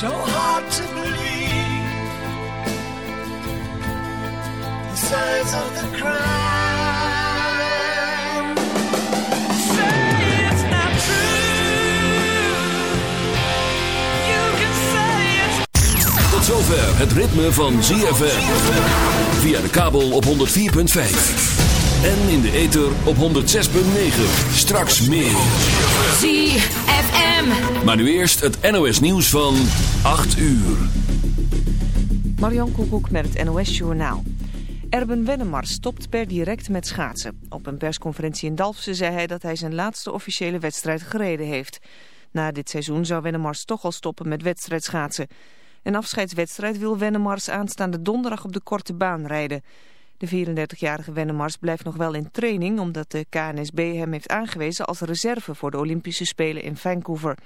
so hard to believe. The size of the crowd. Say it's not true. You can say Tot zover het ritme van ZFM. Via de kabel op 104.5. En in de ether op 106.9. Straks meer. ZFM. Maar nu eerst het NOS nieuws van 8 uur. Marion Koekoek met het NOS Journaal. Erben Wennemars stopt per direct met schaatsen. Op een persconferentie in Dalfsen zei hij dat hij zijn laatste officiële wedstrijd gereden heeft. Na dit seizoen zou Wennemars toch al stoppen met wedstrijdschaatsen. Een afscheidswedstrijd wil Wennemars aanstaande donderdag op de korte baan rijden. De 34-jarige Wennemars blijft nog wel in training... omdat de KNSB hem heeft aangewezen als reserve voor de Olympische Spelen in Vancouver.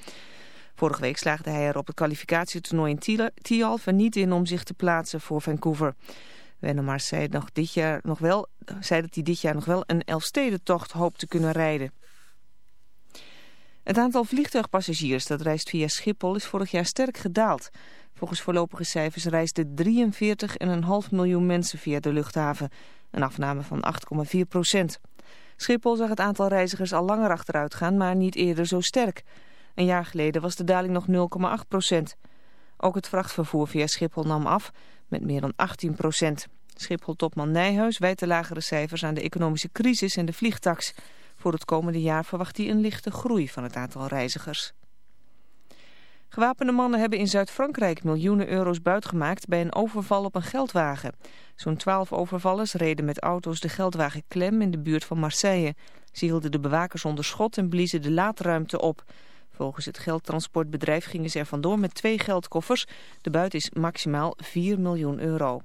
Vorige week slaagde hij er op het kwalificatietoernooi in Tialf er niet in om zich te plaatsen voor Vancouver. Wennemars zei, nog dit jaar nog wel, zei dat hij dit jaar nog wel een Elfstedentocht hoopt te kunnen rijden. Het aantal vliegtuigpassagiers dat reist via Schiphol is vorig jaar sterk gedaald. Volgens voorlopige cijfers reisden 43,5 miljoen mensen via de luchthaven. Een afname van 8,4 procent. Schiphol zag het aantal reizigers al langer achteruit gaan, maar niet eerder zo sterk. Een jaar geleden was de daling nog 0,8 procent. Ook het vrachtvervoer via Schiphol nam af met meer dan 18 procent. Schiphol-topman Nijhuis wijt de lagere cijfers aan de economische crisis en de vliegtax. Voor het komende jaar verwacht hij een lichte groei van het aantal reizigers. Gewapende mannen hebben in Zuid-Frankrijk miljoenen euro's buitgemaakt bij een overval op een geldwagen. Zo'n twaalf overvallers reden met auto's de geldwagen klem in de buurt van Marseille. Ze hielden de bewakers onder schot en bliezen de laadruimte op. Volgens het geldtransportbedrijf gingen ze er vandoor met twee geldkoffers. De buit is maximaal 4 miljoen euro.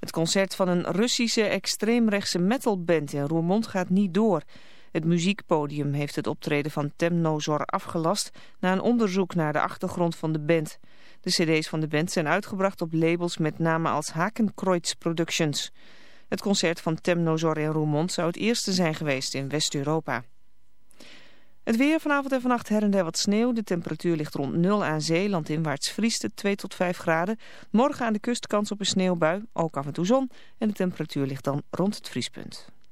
Het concert van een Russische extreemrechtse metalband in Roermond gaat niet door. Het muziekpodium heeft het optreden van Temnozor afgelast... na een onderzoek naar de achtergrond van de band. De cd's van de band zijn uitgebracht op labels met namen als Hakenkreuz Productions. Het concert van Temnozor in Roermond zou het eerste zijn geweest in West-Europa. Het weer vanavond en vannacht her en der wat sneeuw. De temperatuur ligt rond 0 aan zee. Landinwaarts vriest het 2 tot 5 graden. Morgen aan de kust kans op een sneeuwbui. Ook af en toe zon. En de temperatuur ligt dan rond het vriespunt.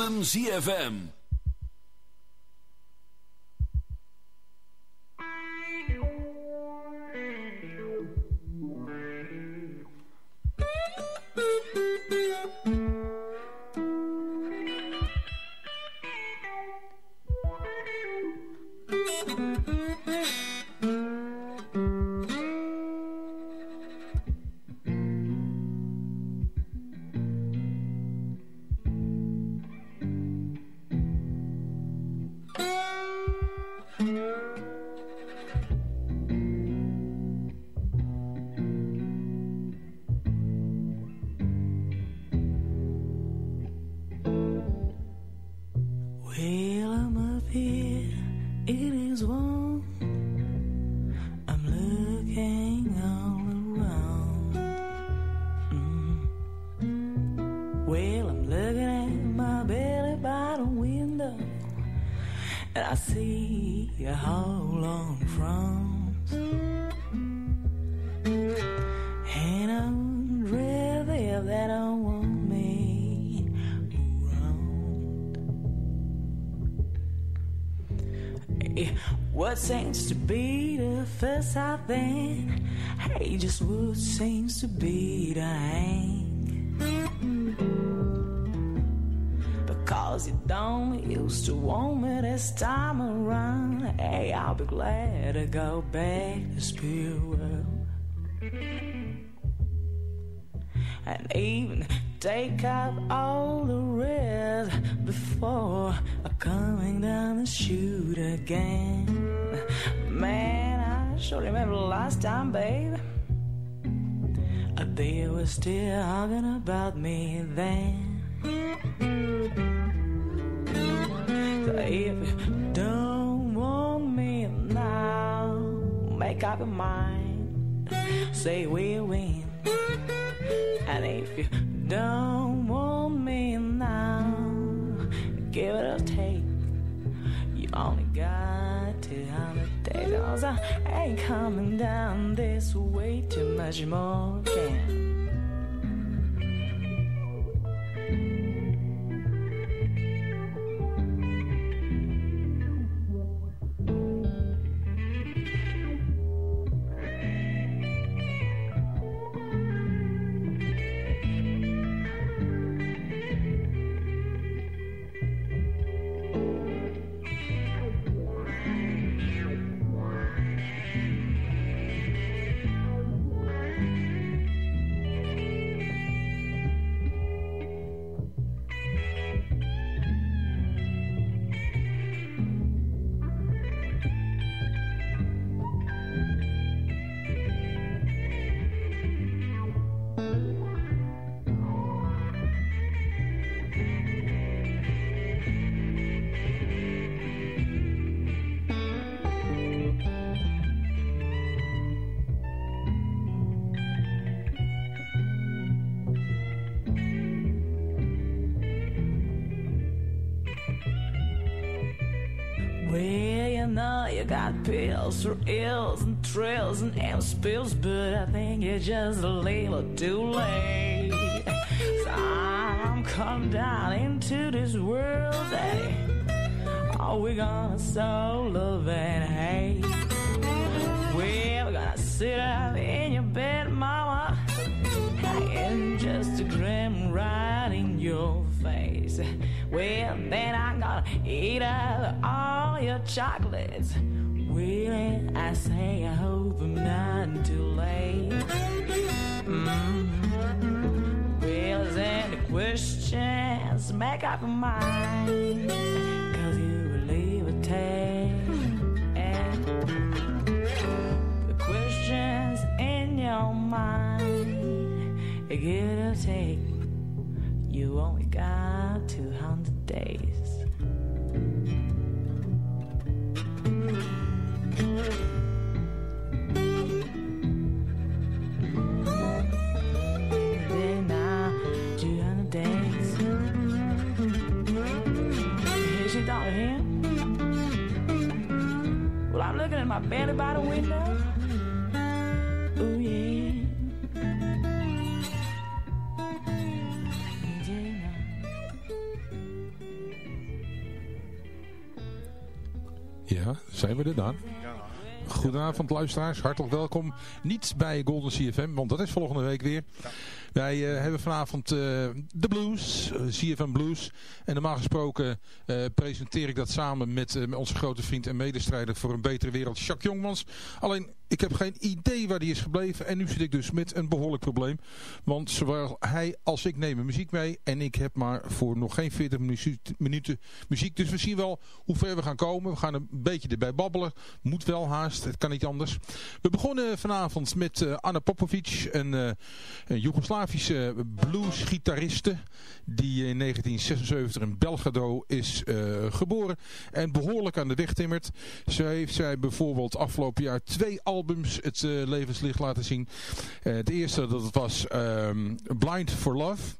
ZFM. Seems to be the first I think Hey, just what seems to be the hang Because you don't used to want me this time around. Hey, I'll be glad to go back to spirit world. And even take out all the rest before coming down the chute again. Sure remember the last time, babe. They were still talking about me then. So if you don't want me now, make up your mind. Say we'll win. And if you don't want me now, give it a take. Only got 200 days. I ain't coming down this way too much more. Can. For ills and thrills and amp spills, but I think it's just a little too late. So I'm come down into this world, Daddy. Are we gonna sow love and hate? We're gonna sit up in your bed, Mama, and just a grim right in your face. Well, then I'm gonna eat up all your chocolates. Really, I say I hope I'm not too late. Mm-hmm. Well, is any questions? Make up your mind. Cause you will leave a. The questions in your mind, give it or take. Goedenavond luisteraars, hartelijk welkom. Niet bij Golden CFM, want dat is volgende week weer. Wij uh, hebben vanavond uh, de blues, uh, CFM Blues. En normaal gesproken presenteer ik dat samen met, met onze grote vriend en medestrijder voor een betere wereld, Jacques Jongmans. Alleen ik heb geen idee waar die is gebleven. En nu zit ik dus met een behoorlijk probleem. Want zowel hij als ik nemen muziek mee. En ik heb maar voor nog geen 40 minuten muziek. Dus we zien wel hoe ver we gaan komen. We gaan een beetje erbij babbelen. Moet wel haast. Het kan niet anders. We begonnen vanavond met uh, Anna Popovic. Een, uh, een Joegoslavische bluesgitariste. Die in 1976 in Belgrado is uh, geboren. En behoorlijk aan de weg timmert. Zo heeft zij bijvoorbeeld afgelopen jaar twee albums albums het uh, levenslicht laten zien. Uh, het eerste dat was um, Blind for Love.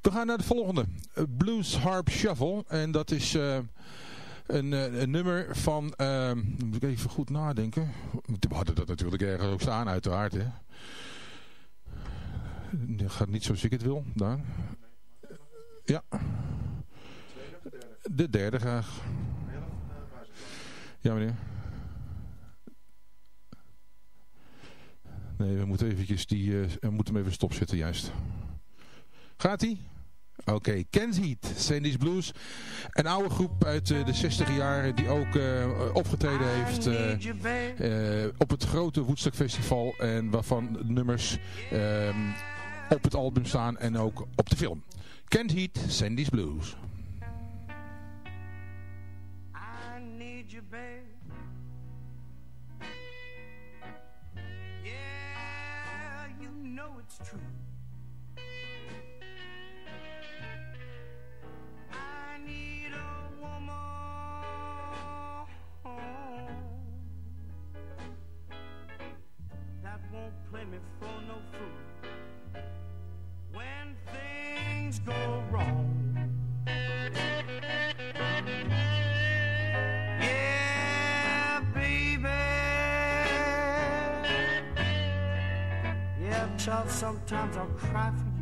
We gaan naar de volgende. Blues Harp Shuffle. En dat is uh, een, uh, een, nummer van... Moet ik even goed nadenken. We hadden dat natuurlijk ergens ook staan uiteraard. Hè? Dat gaat niet zoals ik het wil. Daar. Ja. De derde graag. Ja meneer. Nee, we moeten eventjes die, uh, we moeten hem even stopzetten juist. Gaat hij? Oké, okay. Kent Heat, Sandy's Blues. Een oude groep uit uh, de 60 jaren die ook uh, opgetreden heeft uh, op het grote Woodstock Festival. En waarvan nummers ehm, op het album staan en ook op de film. Kent Heat, Sandy's Blues. Child, sometimes I'll cry for you.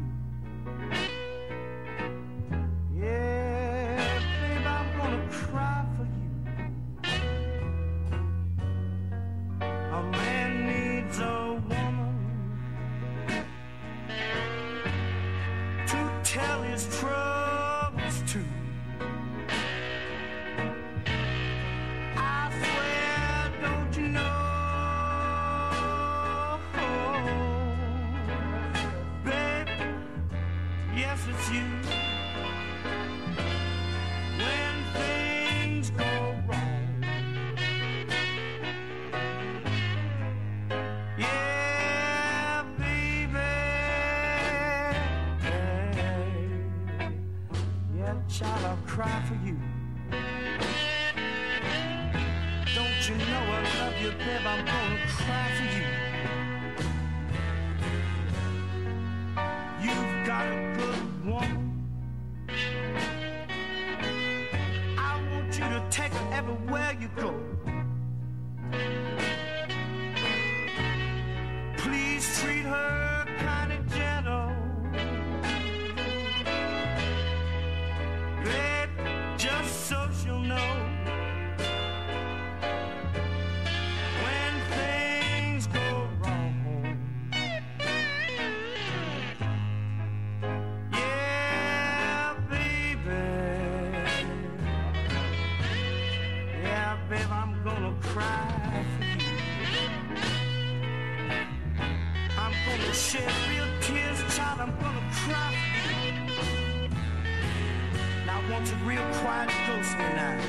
Now.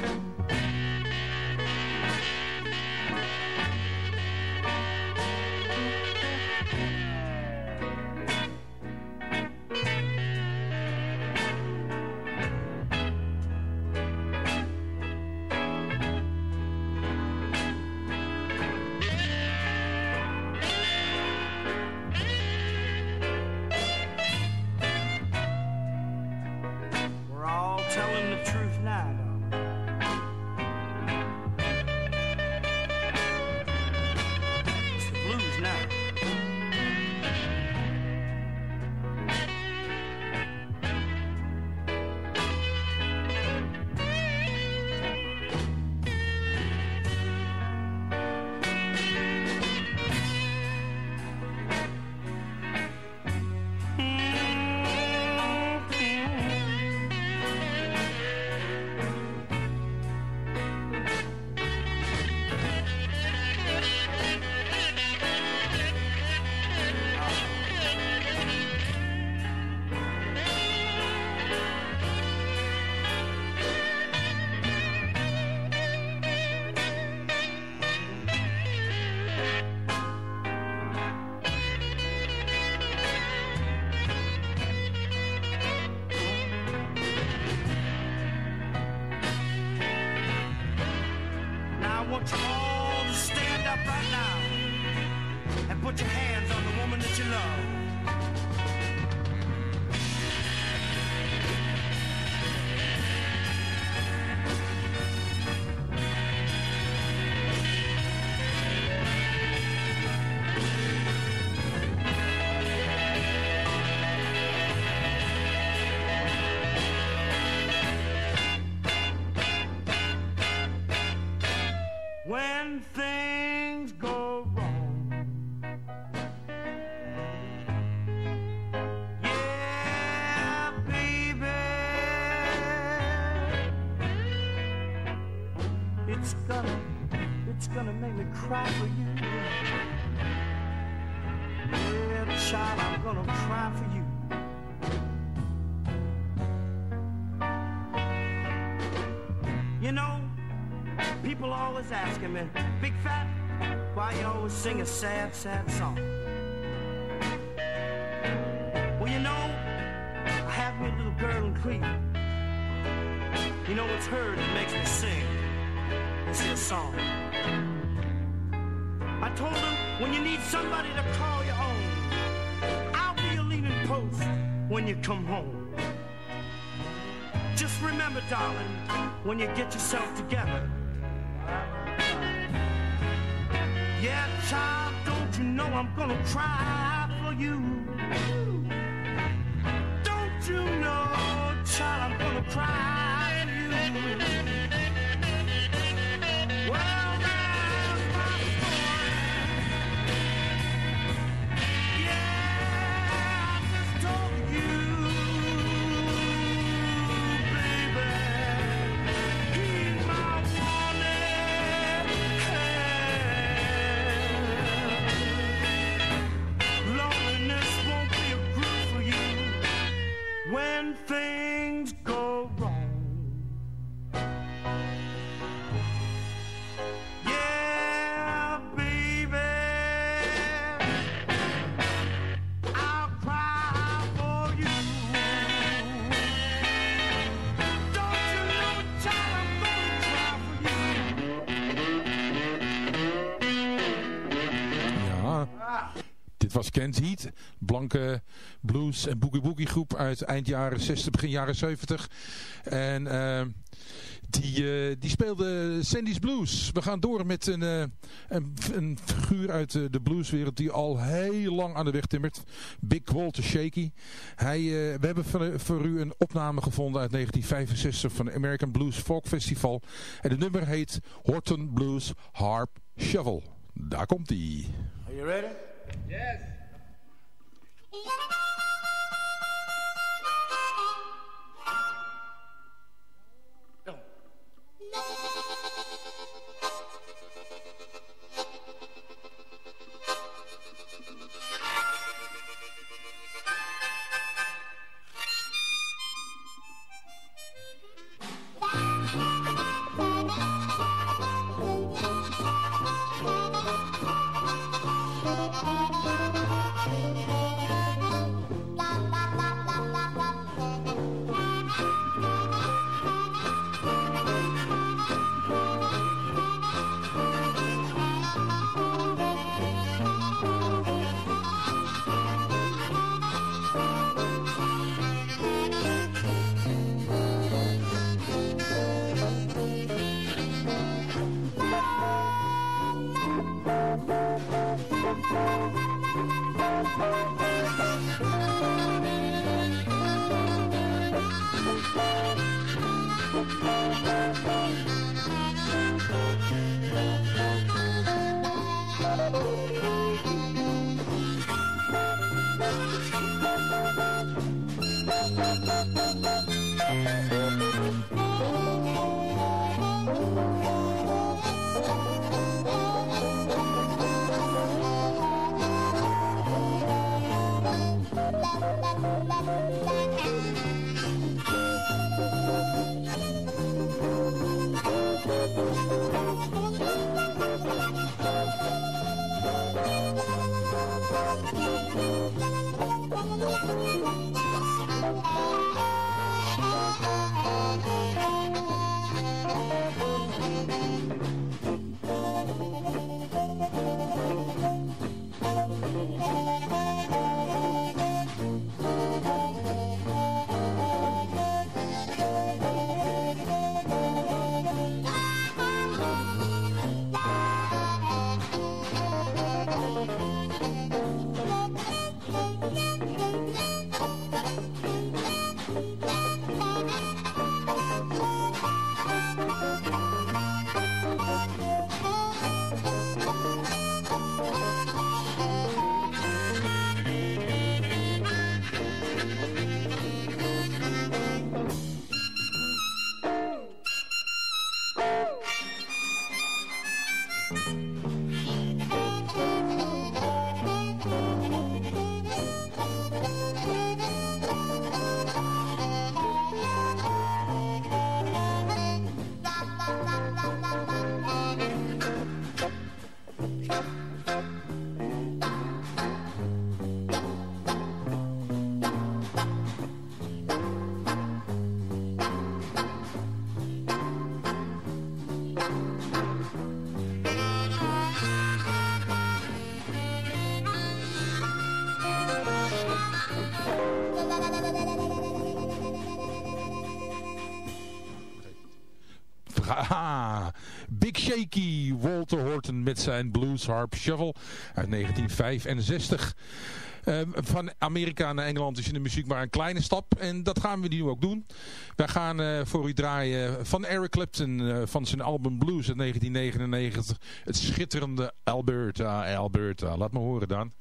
Cry for you. Yeah, child, I'm gonna cry for you. You know, people always asking me, Big Fat, why you always sing a sad, sad song? Well, you know, I have me a little girl in Crete. You know, it's her that makes me sing this here song. Told her, when you need somebody to call your own, I'll be your leaning post when you come home. Just remember, darling, when you get yourself together. Yeah, child, don't you know I'm gonna cry for you? Don't you know, child, I'm gonna cry was Kent Heat. Blanke blues en boogie boogie groep uit eind jaren 60, begin jaren 70. En eh, die, eh, die speelde Sandy's Blues. We gaan door met een, eh, een, een figuur uit de blueswereld die al heel lang aan de weg timmert. Big Walter Shaky. Hij, we hebben voor, voor u een opname gevonden uit 1965 van het American Blues Folk Festival. En het nummer heet Horton Blues Harp Shovel. Daar komt hij. Are you ready? Yes. Música met zijn Blues Harp Shuffle uit 1965. Uh, ehm, van Amerika naar Engeland is in de muziek maar een kleine stap. En dat gaan we nu ook doen. Wij gaan uh, voor u draaien van Eric Clapton uh, van zijn album Blues uit 1999. Het schitterende Alberta, Alberta. Laat me horen dan.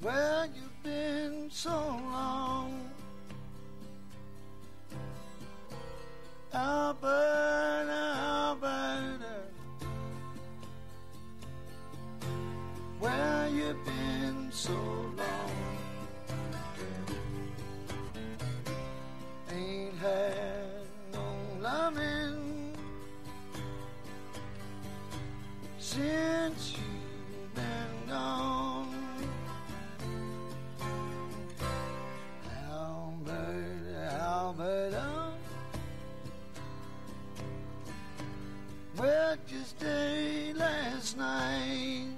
Where you been so long? Alberta, Alberta. Where you been so long? Ain't had no loving since you've been gone. call me down. Well, just day last night.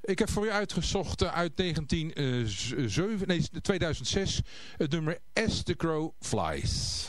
Ik heb voor u uitgezocht uit 1907, nee, 2006 het nummer As the Crow Flies.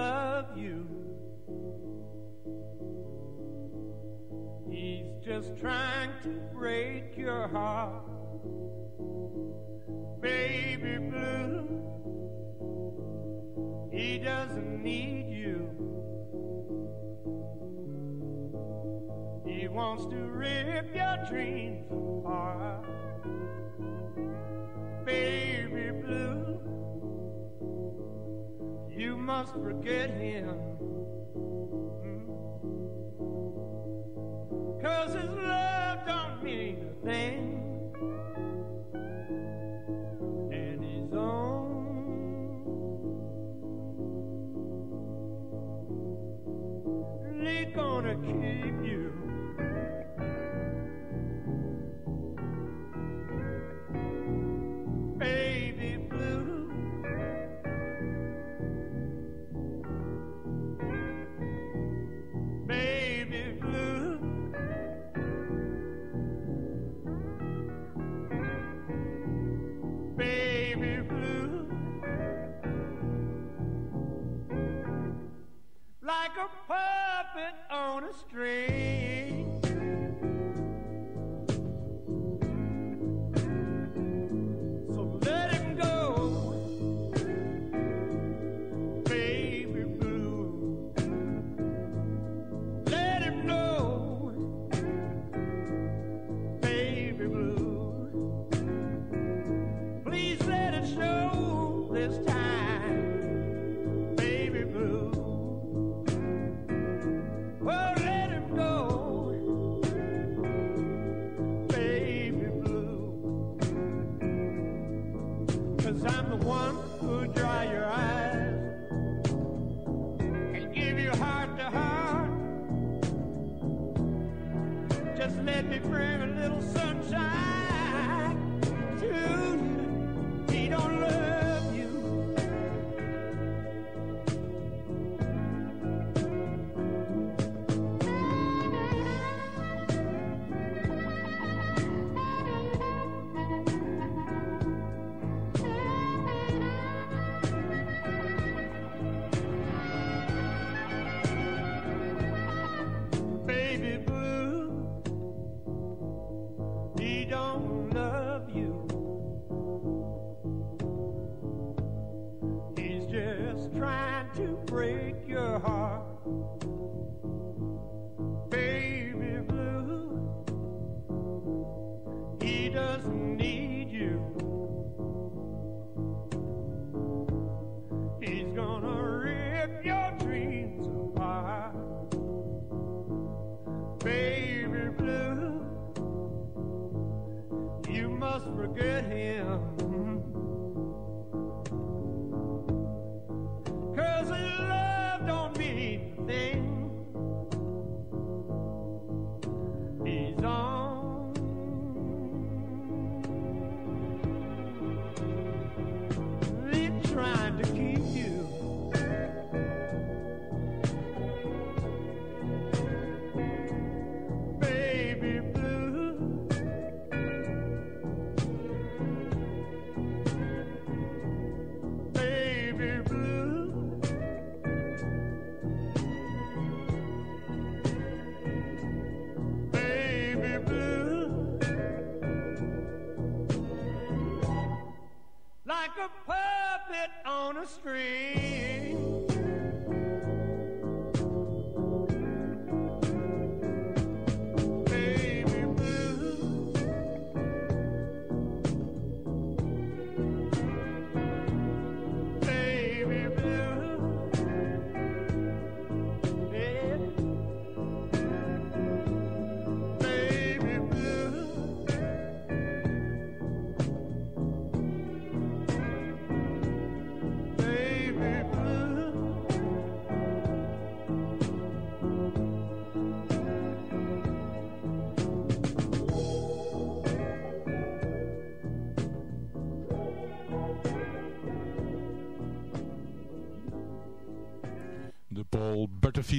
Love you. He's just trying to break your heart. Baby blue, he doesn't need you. He wants to rip your dreams apart. Baby blue must forget him. Mm. Cause his love don't mean a thing. And his only gonna keep Three.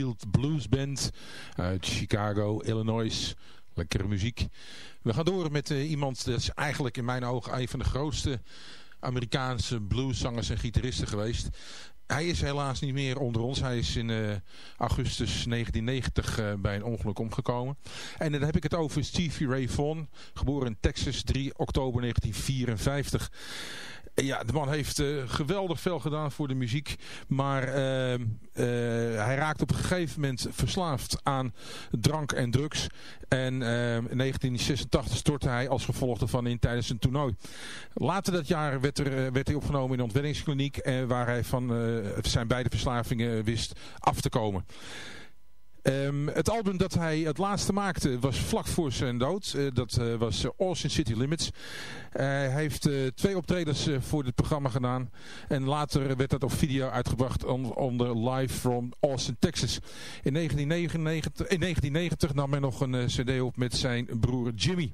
Butterfield Blues Band uit Chicago, Illinois. Lekkere muziek. We gaan door met uh, iemand, dat is eigenlijk in mijn ogen een van de grootste Amerikaanse blueszangers en gitaristen geweest. Hij is helaas niet meer onder ons. Hij is in uh, augustus 1990 uh, bij een ongeluk omgekomen. En dan heb ik het over Stevie Ray Vaughan, geboren in Texas 3 oktober 1954. Ja, de man heeft uh, geweldig veel gedaan voor de muziek. Maar uh, uh, hij raakt op een gegeven moment verslaafd aan drank en drugs. En in 1986 stortte hij als gevolg daarvan in tijdens een toernooi. Later dat jaar werd, er, werd hij opgenomen in een ontwenningskliniek. waar hij van zijn beide verslavingen wist af te komen. Um, het album dat hij het laatste maakte was vlak voor zijn dood. Uh, dat uh, was uh, Austin City Limits. hij heeft twee optredens voor dit programma gedaan. En later werd dat op video uitgebracht on, onder Live from Austin, Texas. In 1999, in 1990 nam hij nog een cd op met zijn broer Jimmy.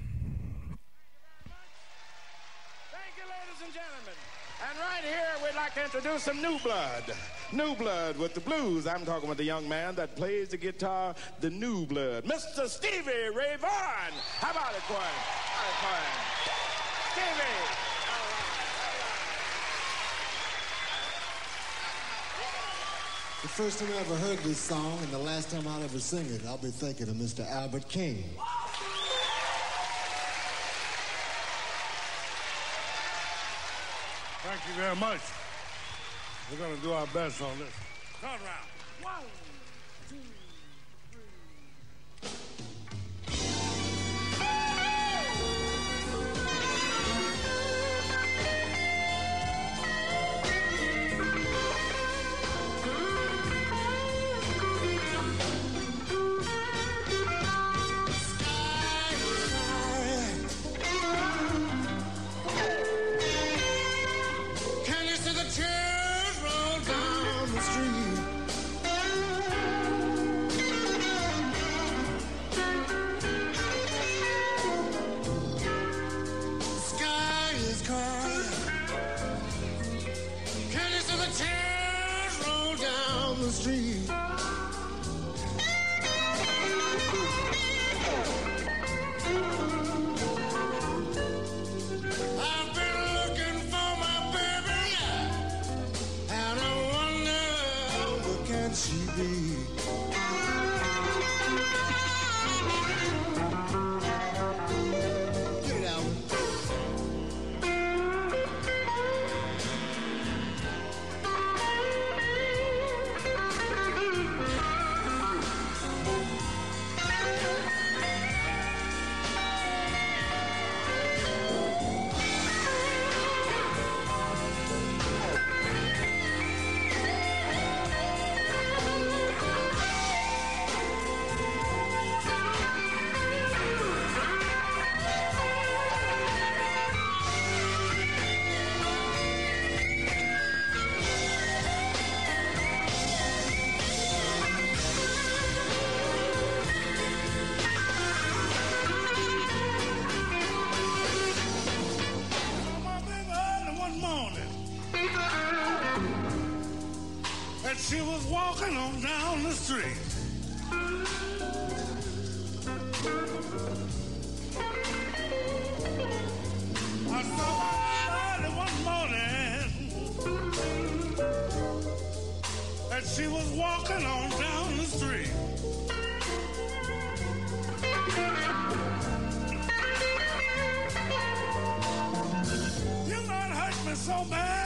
Like to introduce some new blood. New blood with the blues. I'm talking with the young man that plays the guitar, the new blood. Mr. Stevie Ray Vaughan. How about it, Quinn? How about it, Stevie. The first time I ever heard this song and the last time I'll ever sing it, I'll be thinking of Mr. Albert King. Thank you very much. We're going to do our best on this. Turn around. One. She was walking on down the street. I saw her early one morning that she was walking on down the street. You might hurt me so bad.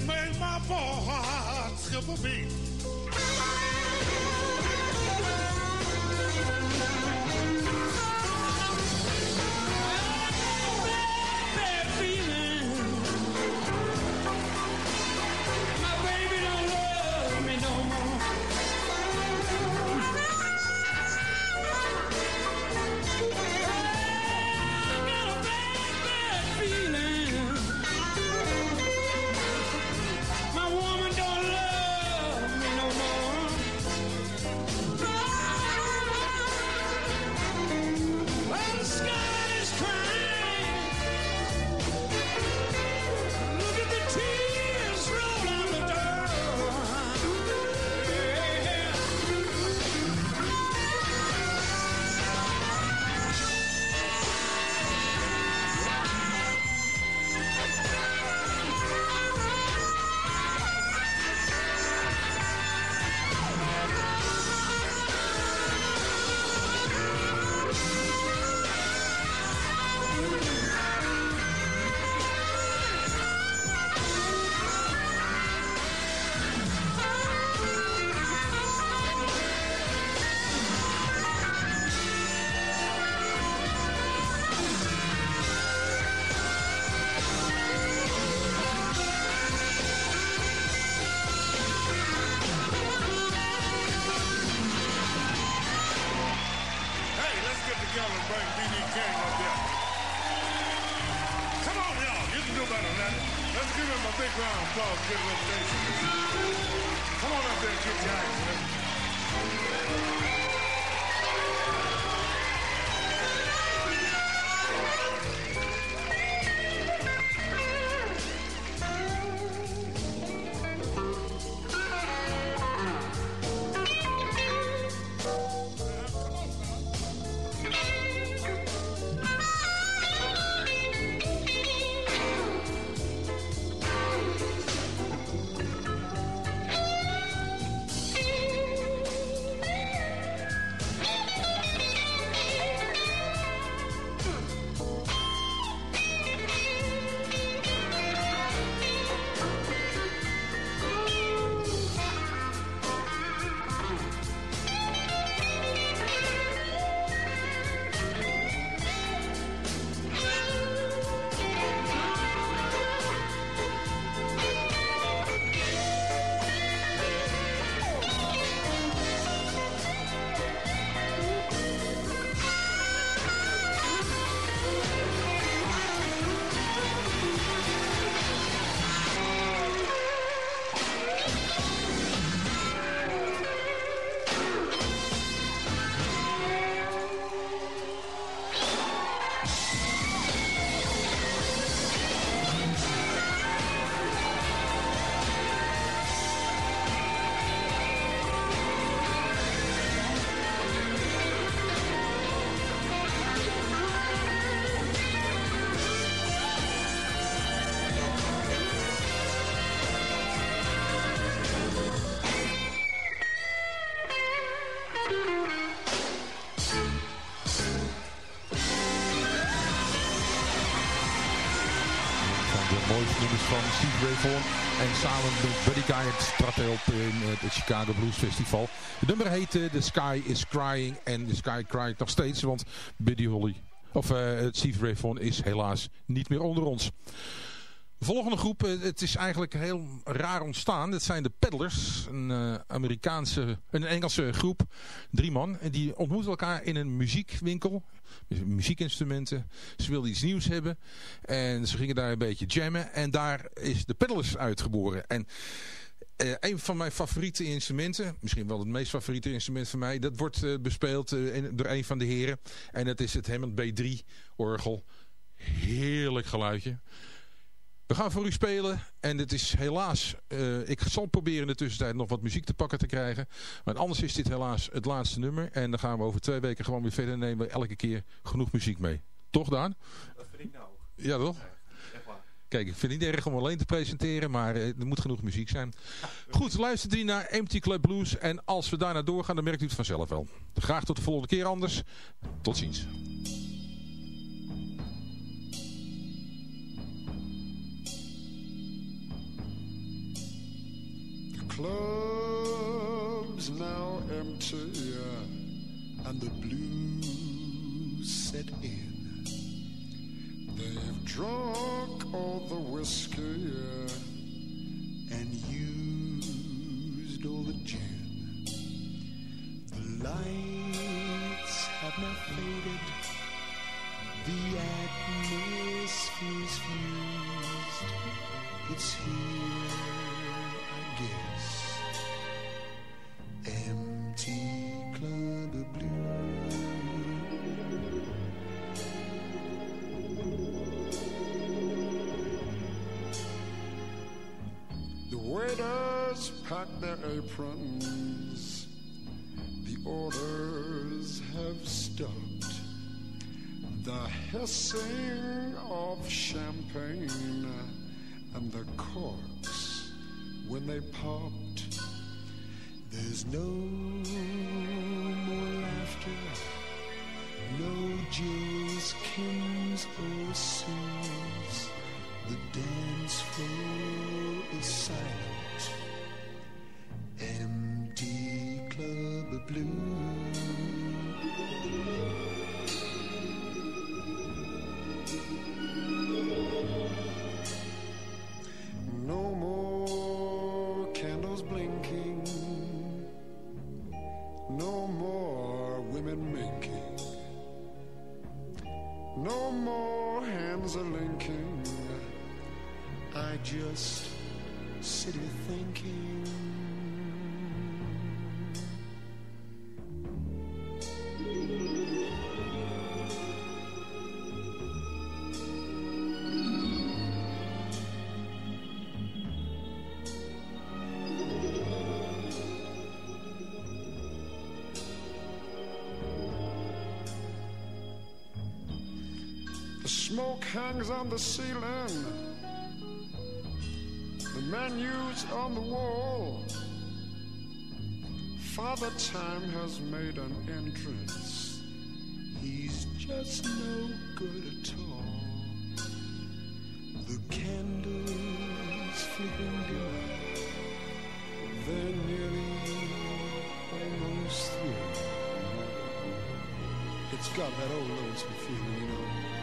It made my heart skip a beat. Thank you. En samen met Buddy Guy trad hij op in het Chicago Blues Festival. Het nummer heette The Sky is Crying. En The Sky crying nog steeds, want Buddy Holly, of uh, Steve Ray is helaas niet meer onder ons. De volgende groep, eh, het is eigenlijk heel raar ontstaan. Dat zijn de Peddlers, een uh, Amerikaanse, een Engelse groep, drie man. En die ontmoeten elkaar in een muziekwinkel muziekinstrumenten. Ze wilden iets nieuws hebben. En ze gingen daar een beetje jammen. En daar is de pedalers uitgeboren. En uh, een van mijn favoriete instrumenten, misschien wel het meest favoriete instrument van mij, dat wordt bespeeld door een van de heren. En dat is het Hammond B3 orgel. Heerlijk geluidje. We gaan voor u spelen en het is helaas, uh, ik zal proberen in de tussentijd nog wat muziek te pakken te krijgen. Maar anders is dit helaas het laatste nummer en dan gaan we over twee weken gewoon weer verder en nemen we elke keer genoeg muziek mee. Toch Daan? Dat vind ik nou. Ja toch? Kijk, ik vind het niet erg om alleen te presenteren, maar uh, er moet genoeg muziek zijn. Goed, luistert u naar Empty Club Blues en als we daarna doorgaan dan merkt u het vanzelf wel. Graag tot de volgende keer anders. Tot ziens. Club's now empty uh, and the blues set in. They've drunk all the whiskey uh, and used all the gin. The lights have now faded, the atmosphere's fused. It's here, I aprons. The orders have stopped. The hissing of champagne and the corks when they popped. There's no more laughter, no Jill's, Kim's, or. Smoke hangs on the ceiling. The menus on the wall. Father Time has made an entrance. He's just no good at all. The candles flickering dim. They're nearly almost through. It's got that old lonesome feeling, you know.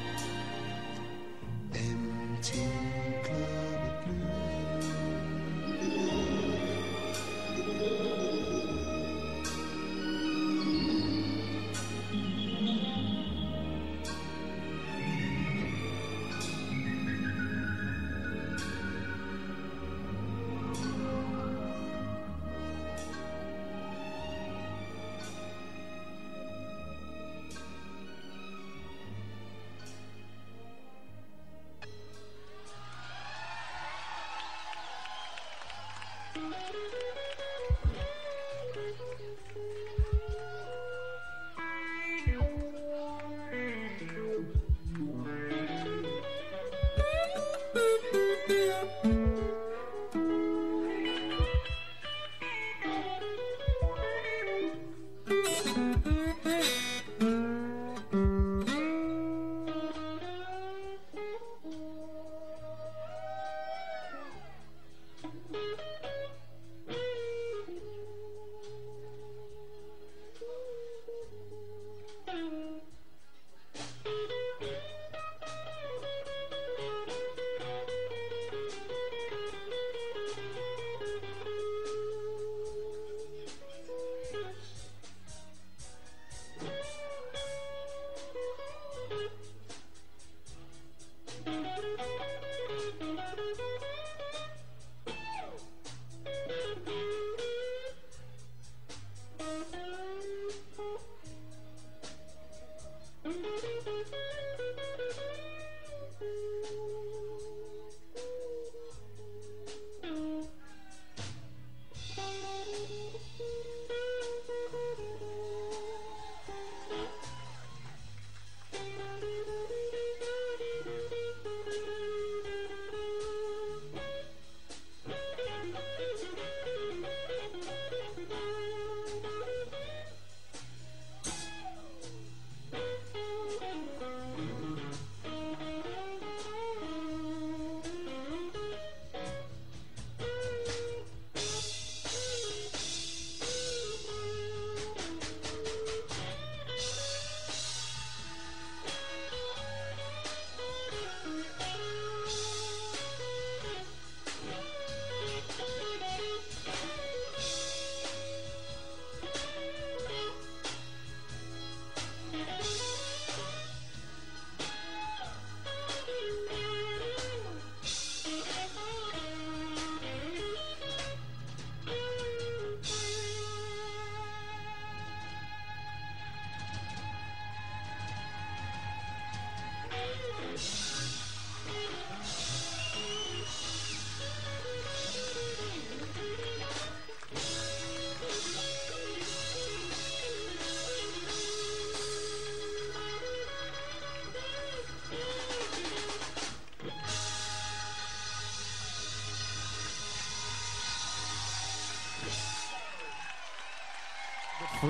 Peace.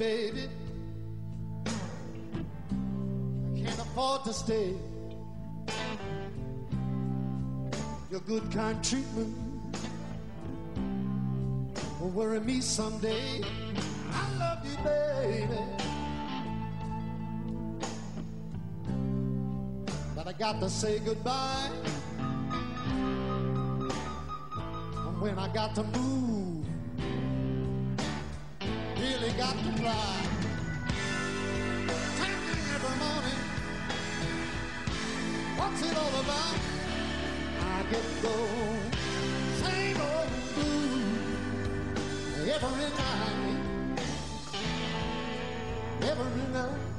Baby. I can't afford to stay. Your good, kind treatment will worry me someday. I love you, baby. But I got to say goodbye. And when I got to move, got to fly. Taking every morning. What's it all about? I get those same old blues every night, every night.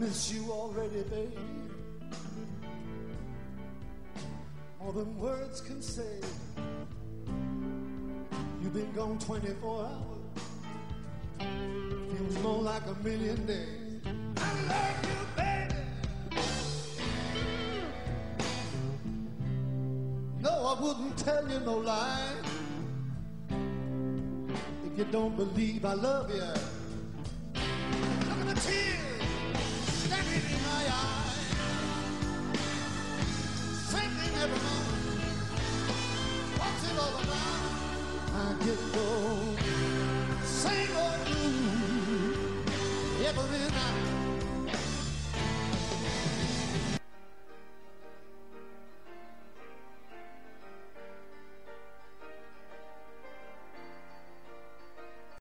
Miss you already, baby. More than words can say. You've been gone 24 hours. Feels more like a million days. I love you, baby. No, I wouldn't tell you no lie. If you don't believe I love you.